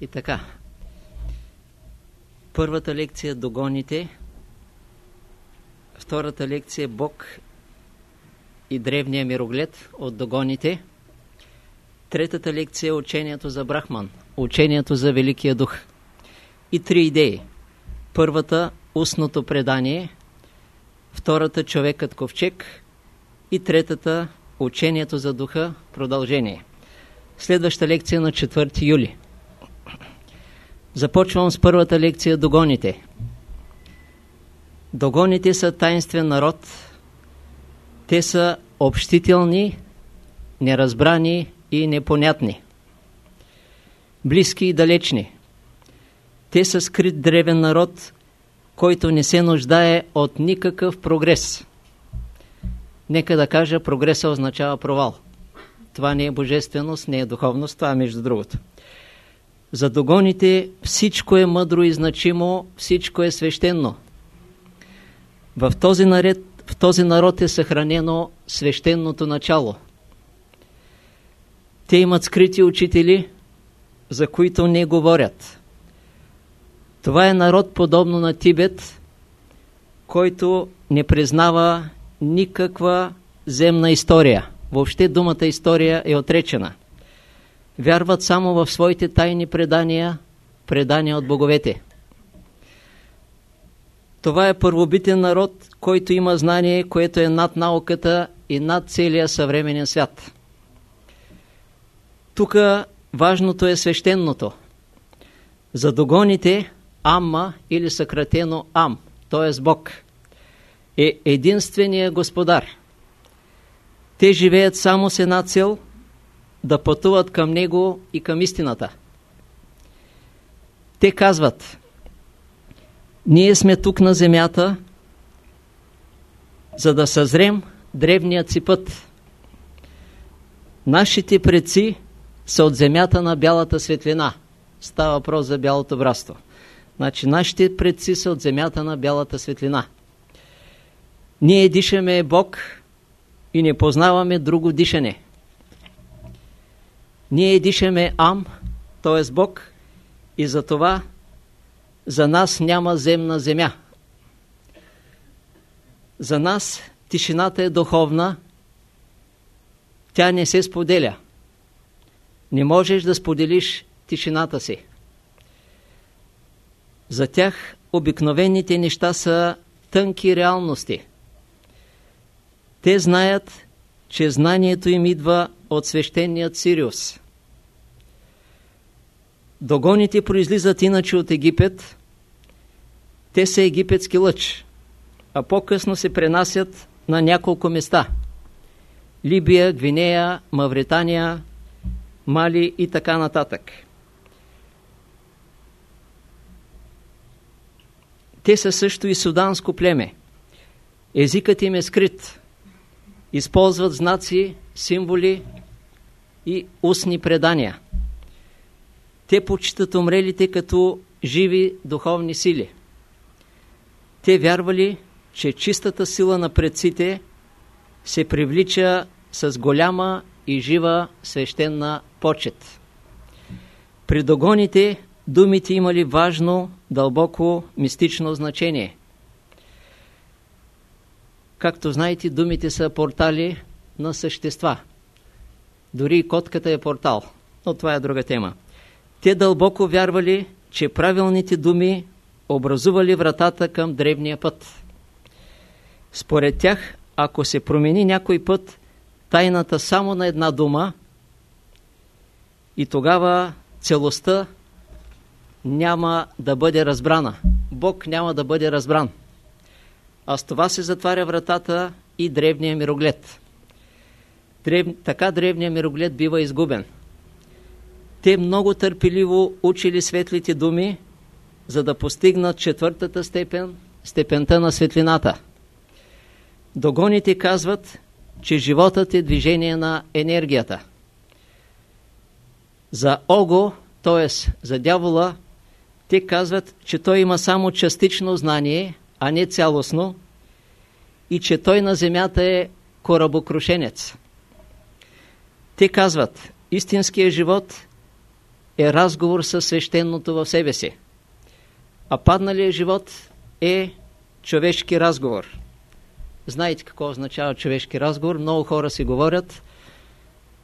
И така. Първата лекция Догоните. Втората лекция Бог и древния мироглед от Догоните. Третата лекция Учението за Брахман. Учението за Великия Дух. И три идеи. Първата устното предание. Втората човекът ковчег. И третата Учението за Духа. Продължение. Следваща лекция на 4 юли. Започвам с първата лекция Догоните. Догоните са таинствен народ. Те са общителни, неразбрани и непонятни. Близки и далечни. Те са скрит древен народ, който не се нуждае от никакъв прогрес. Нека да кажа, прогреса означава провал. Това не е божественост, не е духовност, това е между другото. За догоните всичко е мъдро и значимо, всичко е свещено. В този, наред, в този народ е съхранено свещеното начало. Те имат скрити учители, за които не говорят. Това е народ подобно на Тибет, който не признава никаква земна история. Въобще думата история е отречена. Вярват само в своите тайни предания, предания от боговете. Това е първобитен народ, който има знание, което е над науката и над целия съвременен свят. Тук важното е свещеното. За догоните Амма или съкратено Ам, т.е. Бог, е единствения господар – те живеят само с една цел да пътуват към Него и към истината. Те казват, ние сме тук на земята, за да съзрем древният си път. Нашите предци са от земята на бялата светлина. Става въпрос за бялото братство. Значи нашите предци са от земята на бялата светлина. Ние дишаме Бог, и не познаваме друго дишане. Ние дишаме Ам, т.е. Бог, и за това за нас няма земна земя. За нас тишината е духовна, тя не се споделя. Не можеш да споделиш тишината си. За тях обикновените неща са тънки реалности – те знаят, че знанието им идва от свещеният Сириус. Догоните произлизат иначе от Египет. Те са египетски лъч, а по-късно се пренасят на няколко места. Либия, Гвинея, Мавритания, Мали и така нататък. Те са също и суданско племе. Езикът им е скрит използват знаци, символи и устни предания. Те почитат умрелите като живи духовни сили. Те вярвали, че чистата сила на предците се привлича с голяма и жива свещена почет. При догоните думите имали важно, дълбоко, мистично значение. Както знаете, думите са портали на същества. Дори и котката е портал, но това е друга тема. Те дълбоко вярвали, че правилните думи образували вратата към древния път. Според тях, ако се промени някой път тайната само на една дума, и тогава целостта няма да бъде разбрана. Бог няма да бъде разбран а с това се затваря вратата и древния мироглед. Древ... Така древния мироглед бива изгубен. Те много търпеливо учили светлите думи, за да постигнат четвъртата степен, степента на светлината. Догоните казват, че животът е движение на енергията. За Ого, т.е. за дявола, те казват, че той има само частично знание, а не цялостно, и че той на земята е корабокрушенец. Те казват, истинският живот е разговор със свещеното в себе си. А падналият живот е човешки разговор. Знаете какво означава човешки разговор. Много хора си говорят.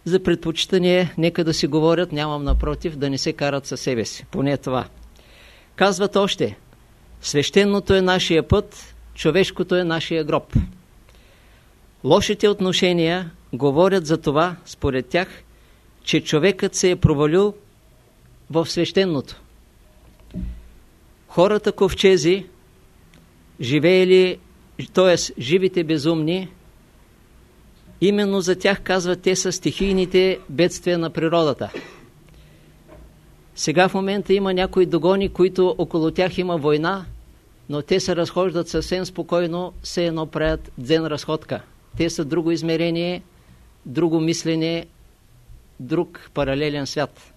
За предпочитание, нека да си говорят, нямам напротив, да не се карат със себе си. Поне това. Казват още, свещеното е нашия път, човешкото е нашия гроб. Лошите отношения говорят за това, според тях, че човекът се е провалил в свещеното. Хората ковчези, живеели, т.е. живите безумни, именно за тях казват те са стихийните бедствия на природата. Сега в момента има някои догони, които около тях има война, но те се разхождат съвсем спокойно, все едно правят дзен разходка. Те са друго измерение, друго мислене, друг паралелен свят.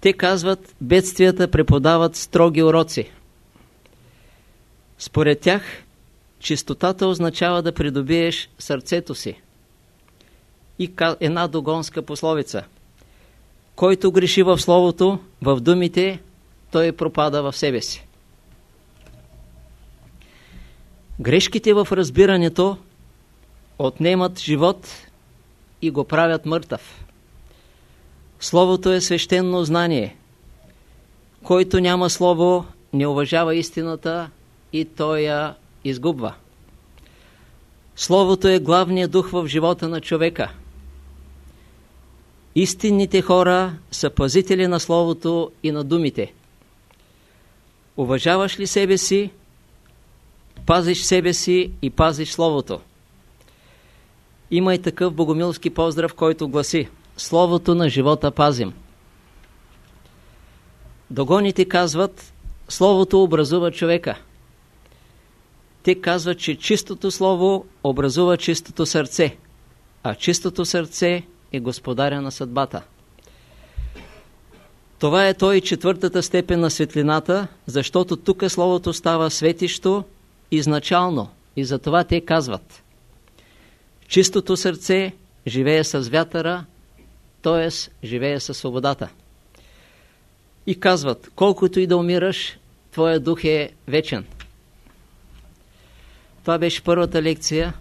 Те казват, бедствията преподават строги уроци. Според тях, чистотата означава да придобиеш сърцето си. И една догонска пословица. Който греши в словото, в думите, той пропада в себе си. Грешките в разбирането отнемат живот и го правят мъртъв. Словото е свещено знание. Който няма слово, не уважава истината и той я изгубва. Словото е главният дух в живота на човека. Истинните хора са пазители на Словото и на думите. Уважаваш ли себе си, пазиш себе си и пазиш Словото. Има и такъв богомилски поздрав, който гласи Словото на живота пазим. Догоните казват Словото образува човека. Те казват, че чистото Слово образува чистото сърце, а чистото сърце е господаря на съдбата. Това е той четвъртата степен на светлината, защото тук Словото става светищо изначално и затова те казват Чистото сърце живее с вятъра, т.е. живее със свободата. И казват, колкото и да умираш, твоя дух е вечен. Това беше първата лекция.